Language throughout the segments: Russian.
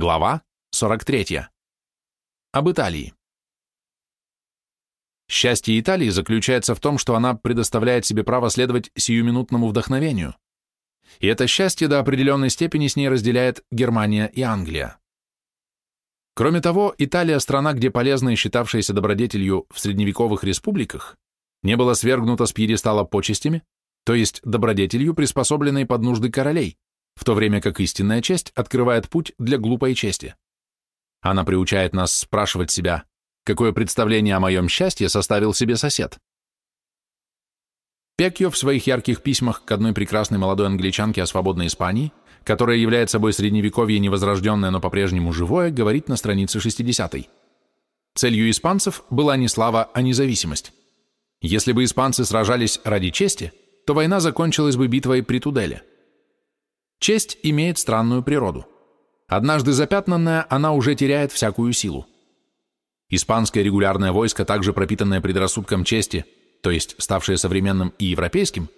Глава 43. Об Италии. Счастье Италии заключается в том, что она предоставляет себе право следовать сиюминутному вдохновению. И это счастье до определенной степени с ней разделяет Германия и Англия. Кроме того, Италия – страна, где полезное, считавшееся добродетелью в средневековых республиках, не была свергнута с пьедестала почестями, то есть добродетелью, приспособленной под нужды королей, в то время как истинная честь открывает путь для глупой чести. Она приучает нас спрашивать себя, какое представление о моем счастье составил себе сосед. Пекьо в своих ярких письмах к одной прекрасной молодой англичанке о свободной Испании, которая является собой средневековье невозрожденное, но по-прежнему живое, говорит на странице 60 -й. Целью испанцев была не слава, а независимость. Если бы испанцы сражались ради чести, то война закончилась бы битвой при Туделе. Честь имеет странную природу. Однажды запятнанная, она уже теряет всякую силу. Испанское регулярное войско, также пропитанное предрассудком чести, то есть ставшее современным и европейским,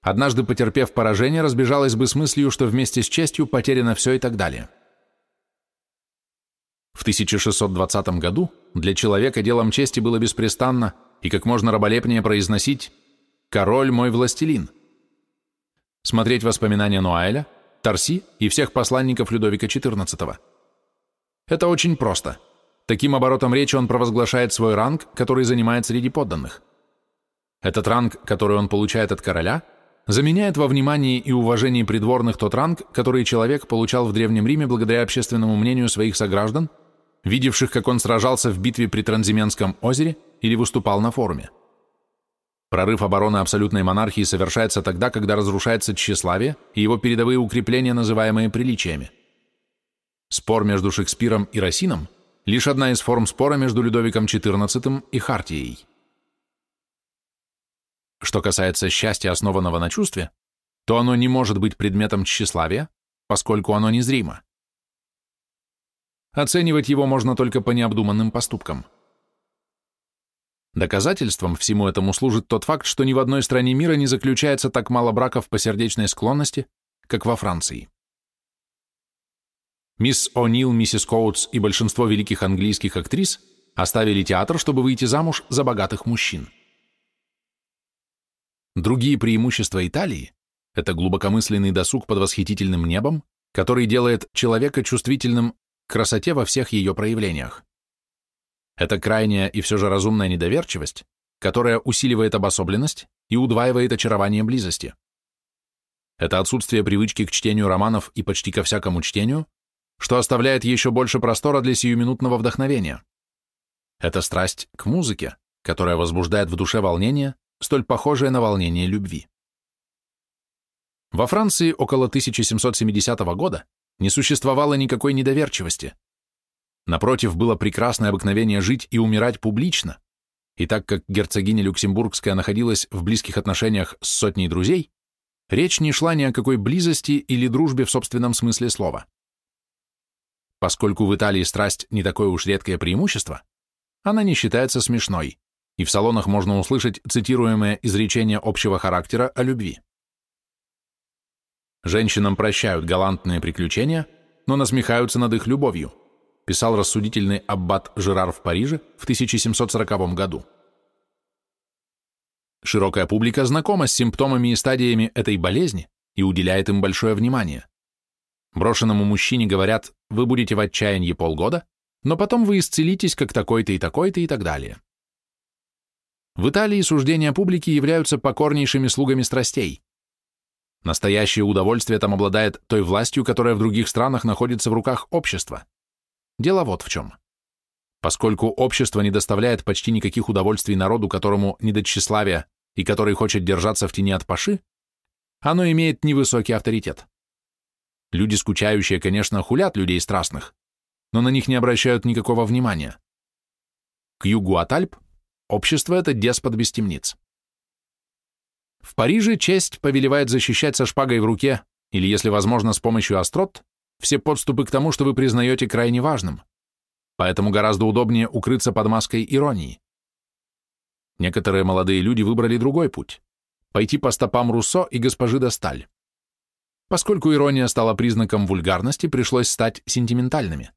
однажды потерпев поражение, разбежалось бы с мыслью, что вместе с честью потеряно все и так далее. В 1620 году для человека делом чести было беспрестанно и как можно раболепнее произносить «Король мой властелин», Смотреть воспоминания Нуаэля, Тарси и всех посланников Людовика XIV. Это очень просто. Таким оборотом речи он провозглашает свой ранг, который занимает среди подданных. Этот ранг, который он получает от короля, заменяет во внимании и уважении придворных тот ранг, который человек получал в Древнем Риме благодаря общественному мнению своих сограждан, видевших, как он сражался в битве при Транзименском озере или выступал на форуме. Прорыв обороны абсолютной монархии совершается тогда, когда разрушается тщеславие и его передовые укрепления, называемые приличиями. Спор между Шекспиром и Росином – лишь одна из форм спора между Людовиком XIV и Хартией. Что касается счастья, основанного на чувстве, то оно не может быть предметом тщеславия, поскольку оно незримо. Оценивать его можно только по необдуманным поступкам – Доказательством всему этому служит тот факт, что ни в одной стране мира не заключается так мало браков по сердечной склонности, как во Франции. Мисс О'Нил, миссис Коутс и большинство великих английских актрис оставили театр, чтобы выйти замуж за богатых мужчин. Другие преимущества Италии – это глубокомысленный досуг под восхитительным небом, который делает человека чувствительным к красоте во всех ее проявлениях. Это крайняя и все же разумная недоверчивость, которая усиливает обособленность и удваивает очарование близости. Это отсутствие привычки к чтению романов и почти ко всякому чтению, что оставляет еще больше простора для сиюминутного вдохновения. Это страсть к музыке, которая возбуждает в душе волнение, столь похожее на волнение любви. Во Франции около 1770 года не существовало никакой недоверчивости, Напротив, было прекрасное обыкновение жить и умирать публично, и так как герцогиня Люксембургская находилась в близких отношениях с сотней друзей, речь не шла ни о какой близости или дружбе в собственном смысле слова. Поскольку в Италии страсть не такое уж редкое преимущество, она не считается смешной, и в салонах можно услышать цитируемое изречение общего характера о любви. Женщинам прощают галантные приключения, но насмехаются над их любовью – писал рассудительный аббат Жерар в Париже в 1740 году. Широкая публика знакома с симптомами и стадиями этой болезни и уделяет им большое внимание. Брошенному мужчине говорят, вы будете в отчаянии полгода, но потом вы исцелитесь как такой-то и такой-то и так далее. В Италии суждения публики являются покорнейшими слугами страстей. Настоящее удовольствие там обладает той властью, которая в других странах находится в руках общества. Дело вот в чем. Поскольку общество не доставляет почти никаких удовольствий народу, которому не до тщеславия и который хочет держаться в тени от паши, оно имеет невысокий авторитет. Люди, скучающие, конечно, хулят людей страстных, но на них не обращают никакого внимания. К югу от Альп общество — это деспот без темниц. В Париже честь повелевает защищать со шпагой в руке или, если возможно, с помощью острот, все подступы к тому, что вы признаете крайне важным. Поэтому гораздо удобнее укрыться под маской иронии. Некоторые молодые люди выбрали другой путь – пойти по стопам Руссо и госпожи Досталь. Поскольку ирония стала признаком вульгарности, пришлось стать сентиментальными.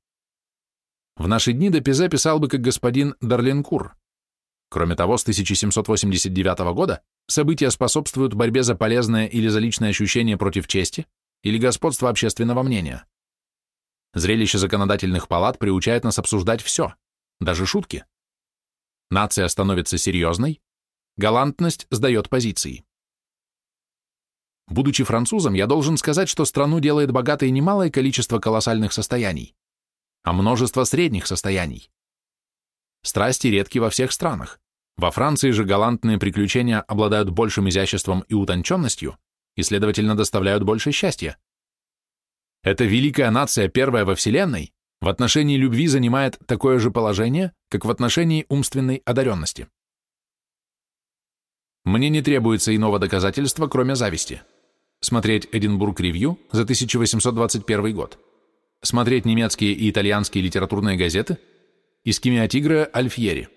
В наши дни Депизе писал бы как господин Дарлинкур. Кроме того, с 1789 года события способствуют борьбе за полезное или за личное ощущение против чести или господства общественного мнения. Зрелище законодательных палат приучает нас обсуждать все, даже шутки. Нация становится серьезной, галантность сдает позиции. Будучи французом, я должен сказать, что страну делает богатой не малое количество колоссальных состояний, а множество средних состояний. Страсти редки во всех странах. Во Франции же галантные приключения обладают большим изяществом и утонченностью и, следовательно, доставляют больше счастья. Эта великая нация, первая во Вселенной, в отношении любви занимает такое же положение, как в отношении умственной одаренности. Мне не требуется иного доказательства, кроме зависти. Смотреть Эдинбург Ревью за 1821 год. Смотреть немецкие и итальянские литературные газеты. Искимиотигра Альфьери.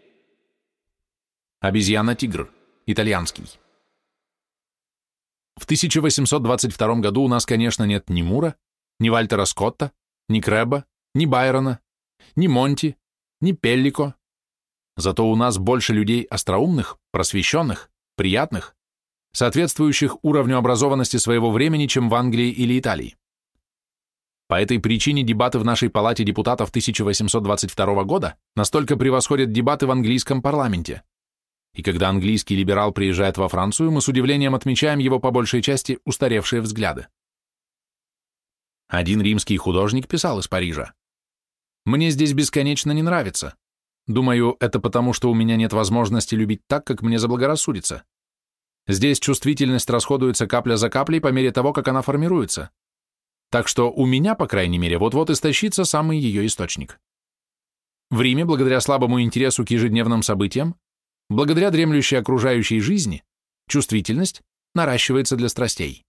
Обезьяна-тигр. Итальянский. В 1822 году у нас, конечно, нет ни Мура, ни Вальтера Скотта, ни Крэба, ни Байрона, ни Монти, ни Пеллико. Зато у нас больше людей остроумных, просвещенных, приятных, соответствующих уровню образованности своего времени, чем в Англии или Италии. По этой причине дебаты в нашей палате депутатов 1822 года настолько превосходят дебаты в английском парламенте. И когда английский либерал приезжает во Францию, мы с удивлением отмечаем его по большей части устаревшие взгляды. Один римский художник писал из Парижа. «Мне здесь бесконечно не нравится. Думаю, это потому, что у меня нет возможности любить так, как мне заблагорассудится. Здесь чувствительность расходуется капля за каплей по мере того, как она формируется. Так что у меня, по крайней мере, вот-вот истощится самый ее источник. В Риме, благодаря слабому интересу к ежедневным событиям, благодаря дремлющей окружающей жизни, чувствительность наращивается для страстей.